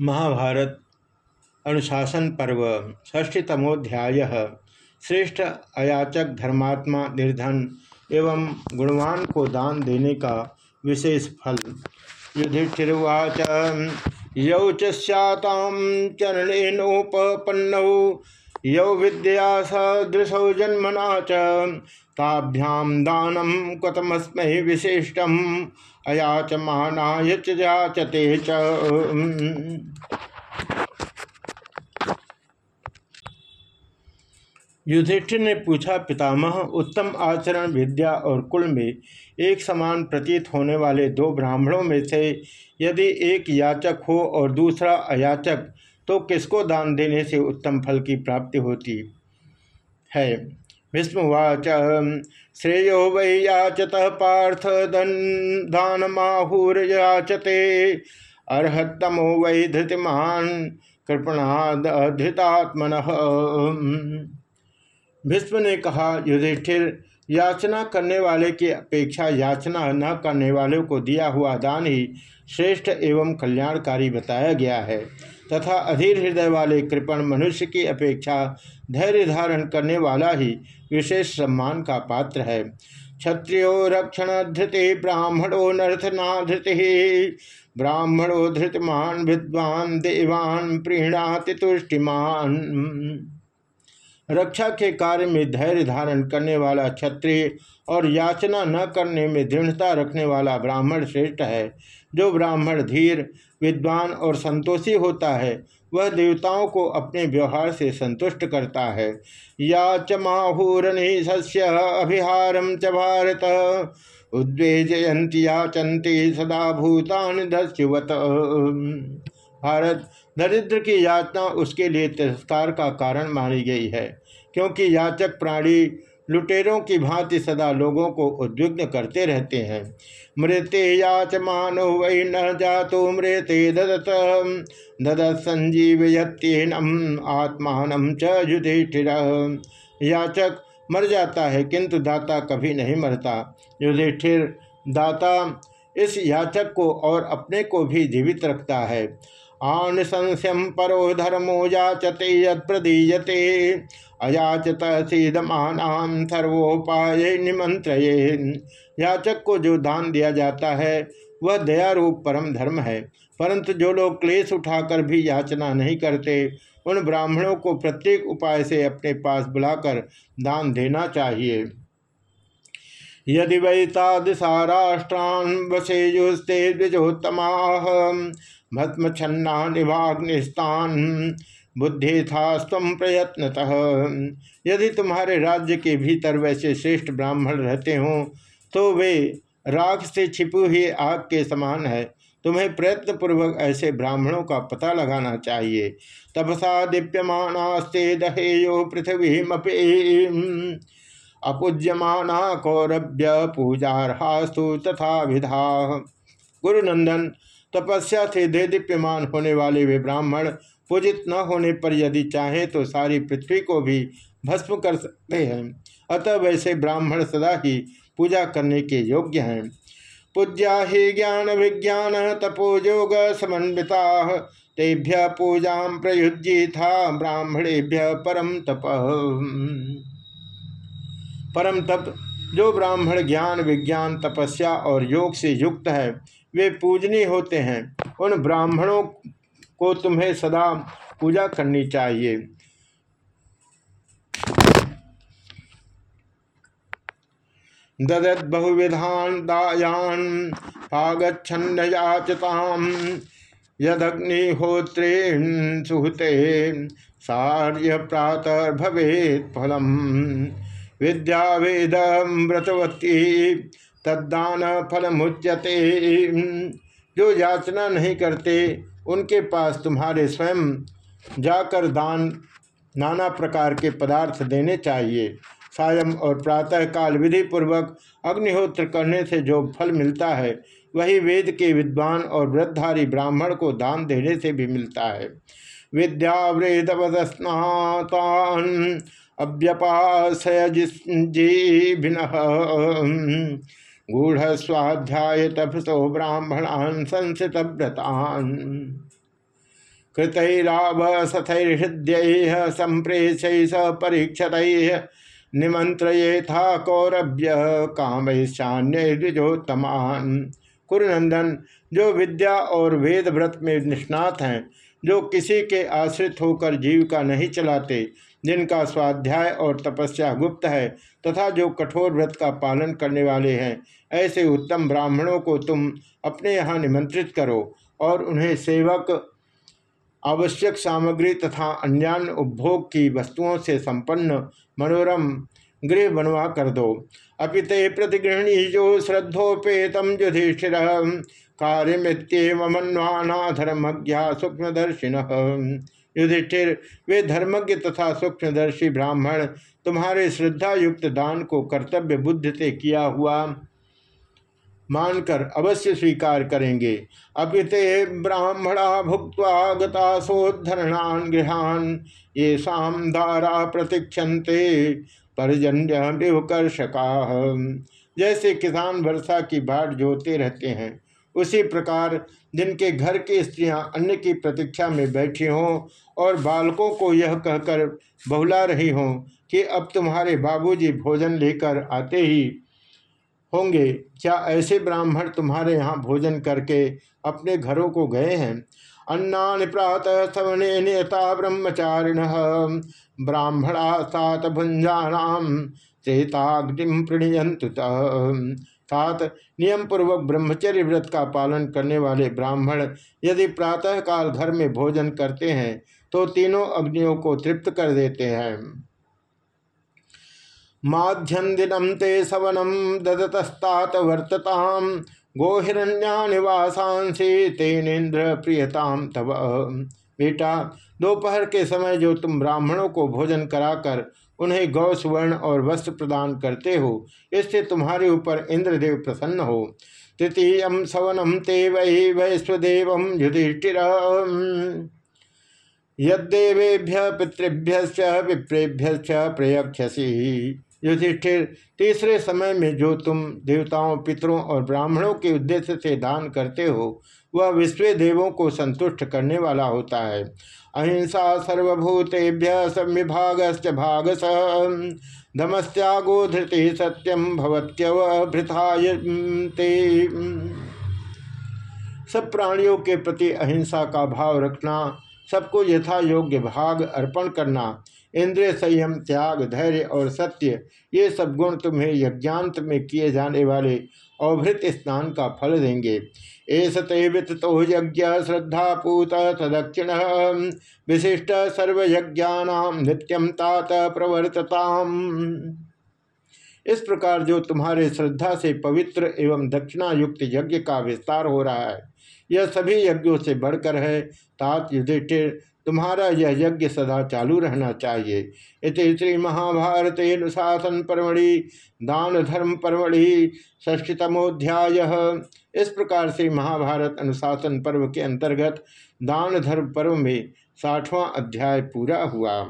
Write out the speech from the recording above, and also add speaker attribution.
Speaker 1: महाभारत, अनुशासन पर्व, षष्ठीतमोध्याय, श्रेष्ठ अयाचक धर्मात्मा निर्धन एवं गुणवान को दान देने का विशेष फल। युधिष्ठिर्वाच यौ च सैताम चरणेनोपन्नौ यौ विद्या सदृशौ जन्मना च ताभ्याम दानम कतमस्मै विशिष्टम। अयाचमानाय च जाचते च। युधिष्ठिर ने पूछा, पितामह, उत्तम आचरण, विद्या और कुल में एक समान प्रतीत होने वाले दो ब्राह्मणों में से यदि एक याचक हो और दूसरा अयाचक तो किसको दान देने से उत्तम फल की प्राप्ति होती है? विष्णुवाच श्रेयो वै याचत पार्थ दानमाहुर याचते अर्हतमो वै धृतिमान कृपणाधृतात्मन भीष्म ने कहा, युधिष्ठिर याचना करने वाले की अपेक्षा याचना न करने वालों को दिया हुआ दान ही श्रेष्ठ एवं कल्याणकारी बताया गया है। तथा अधीर हृदय वाले कृपण मनुष्य की अपेक्षा धैर्य धारण करने वाला ही विशेष सम्मान का पात्र है। क्षत्रियो रक्षण धृति, ब्राह्मणो नर्थनाधृति ब्राह्मणो धृतमान, विद्वान, देवान, प्रीणाति तुष्टिमान। रक्षा के कार्य में धैर्य धारण करने वाला क्षत्रिय और याचना न करने में दृढ़ता रखने वाला ब्राह्मण श्रेष्ठ है। जो ब्राह्मण धीर, विद्वान और संतोषी होता है, वह देवताओं को अपने व्यवहार से संतुष्ट करता है। या च सस्य अभिहारम च भारत। उद्वेजयंती याचंती सदा भूतान दस्युवत भारत दरिद्र की याचना उसके लिए तिरस्कार का कारण मानी गई है, क्योंकि याचक प्राणी लुटेरों की भांति सदा लोगों को उद्विग्न करते रहते हैं। मृत्य याच मानो वही न जातो मृत्य ददत ददत संजीवयत्यनम आत्मान च युधिष्ठिर। याचक मर जाता है, किंतु दाता कभी नहीं मरता। युधिष्ठिर दाता इस याचक को और अपने को भी जीवित रखता है। आनुशंस्यम परो धर्मो याचते यदीयते अयाचत सीधमान सर्वोपाय निमंत्र याचक को जो दान दिया जाता है, वह दयारूप परम धर्म है। परंतु जो लोग क्लेश उठाकर भी याचना नहीं करते, उन ब्राह्मणों को प्रत्येक उपाय से अपने पास बुलाकर दान देना चाहिए। यदि वै तादृशा राष्ट्रान वसेयुस्ते द्विजोत्तमा निभाग्निस्तान बुद्धि था स्तम प्रयत्नतः। यदि तुम्हारे राज्य के भीतर वैसे श्रेष्ठ ब्राह्मण रहते हों तो वे राग से छिपी हुई आग के समान है। तुम्हें प्रयत्न पूर्वक ऐसे ब्राह्मणों का पता लगाना चाहिए। तपसा दीप्यमानास्ते दहेयो पृथ्वी अपूज्यमाना कौरभ्य पूजारहास्तु तथा विधा। गुरुनंदन, तपस्या से दे दीप्यमान होने वाले वे ब्राह्मण, पूजित न होने पर यदि चाहें तो सारी पृथ्वी को भी भस्म कर सकते हैं। अतः वैसे ब्राह्मण सदा ही पूजा करने के योग्य हैं। पूज्या ही ज्ञान विज्ञान तपोयोग समन्विता, तेभ्य पूजा प्रयुज्य था ब्राह्मणेभ्य परम तप। परम तप, जो ब्राह्मण ज्ञान, विज्ञान, तपस्या और योग से युक्त है, वे पूजनीय होते हैं। उन ब्राह्मणों को तुम्हें सदा पूजा करनी चाहिए। ददत बहुविधान दायान पागछन्न याचताम यदग्निहोत्रेण सुहते, सार्य प्रातः भवेत फलम। विद्या वेद व्रतवती तद्दान फल मुच्यते जो याचना नहीं करते, उनके पास तुम्हारे स्वयं जाकर दान नाना प्रकार के पदार्थ देने चाहिए। सायं और प्रातः काल विधि पूर्वक अग्निहोत्र करने से जो फल मिलता है, वही वेद के विद्वान और वृद्धारी ब्राह्मण को दान देने से भी मिलता है। विद्या वेदवदस्नातान अव्यपाशय जीभिन गूढ़ स्वाध्याय तपसो ब्राह्मणान संसित व्रतान कृतराव सथैर्हृदय संप्रेष स परीक्षत निमंत्रे था कौरभ्य काम द्विजोत्तमान कुरुनंदन, जो विद्या और वेद व्रत में निष्णात हैं, जो किसी के आश्रित होकर जीविका नहीं चलाते जिनका स्वाध्याय और तपस्या गुप्त है तथा जो कठोर व्रत का पालन करने वाले हैं, ऐसे उत्तम ब्राह्मणों को तुम अपने यहाँ निमंत्रित करो और उन्हें सेवक, आवश्यक सामग्री तथा अन्यान्य उपभोग की वस्तुओं से संपन्न मनोरम गृह बनवा कर दो। अपिते प्रतिगृहणी जो श्रद्धोपेतम युधिष्ठिर कार्यमित्येवमन्वाना धर्मज्ञा सूक्ष्मदर्शिन युधिष्ठिर, वे धर्मज्ञ तथा सूक्ष्मदर्शी ब्राह्मण, तुम्हारे श्रद्धा युक्त दान को कर्तव्य बुद्ध से किया हुआ मानकर अवश्य स्वीकार करेंगे। अपिते ब्राह्मणा भुक्त गतासोद्धरणान गृहान ये शाम धारा प्रतीक्षते परजन्य विवकर्षका। जैसे किसान वर्षा की बाट जोते रहते हैं उसी प्रकार जिनके घर की स्त्रियाँ अन्न की प्रतीक्षा में बैठी हों और बालकों को यह कहकर बहुला रही हों कि अब तुम्हारे बाबूजी भोजन लेकर आते ही होंगे। क्या ऐसे ब्राह्मण तुम्हारे यहाँ भोजन करके अपने घरों को गए हैं? अन्ना प्रातः सवने नेता ब्रह्मचारिण ब्राह्मणा सात भुंजानाम चेताग्निम प्रणयंतु सात नियम पूर्वक ब्रह्मचर्य व्रत का पालन करने वाले ब्राह्मण यदि प्रातःकाल घर में भोजन करते हैं तो तीनों अग्नियों को तृप्त कर देते हैं। माध्यम दिनम ते सवनम ददतस्तात वर्तताम गोहिरण्या निवासांसी तेनेन्द्र प्रियताम तब बेटा, दोपहर के समय जो तुम ब्राह्मणों को भोजन कराकर उन्हें गौ सुवर्ण और वस्त्र प्रदान करते हो, इससे तुम्हारे ऊपर इंद्रदेव प्रसन्न हो। तृतीय सवनम ते वही वैश्वदेव युधिष्ठिर यदेवेभ्य पितृभ्य विप्रेभ्य प्रयक्षसी। युधिष्ठिर, तीसरे समय में जो तुम देवताओं, पितरों और ब्राह्मणों के उद्देश्य से दान करते हो, वह विश्व देवों को संतुष्ट करने वाला होता है। अहिंसा सर्वभूतेभ्य संविभाग भागस धमस्त्यागो धृति सत्यम भवत्यवभृताय सब प्राणियों के प्रति अहिंसा का भाव रखना सबको यथा योग्य भाग अर्पण करना, इंद्रिय संयम, त्याग, धैर्य और सत्य, ये सब गुण तुम्हें यज्ञांत में किए जाने वाले अवभृत स्नान का फल देंगे। एस ते वितो यज्ञ श्रद्धापूत तदक्षिण, विशिष्ट सर्वयज्ञानाम नित्यम तात प्रवर्तताम। इस प्रकार जो तुम्हारे श्रद्धा से पवित्र एवं दक्षिणा युक्त यज्ञ का विस्तार हो रहा है यह सभी यज्ञों से बढ़कर है। तात युधिष्ठिर, तुम्हारा यह यज्ञ सदा चालू रहना चाहिए। इस श्री महाभारत अनुशासन परमढ़ि दान धर्म परमढ़ि षष्ठतमोध्याय इस प्रकार से महाभारत अनुशासन पर्व के अंतर्गत दान धर्म पर्व में साठवां अध्याय पूरा हुआ।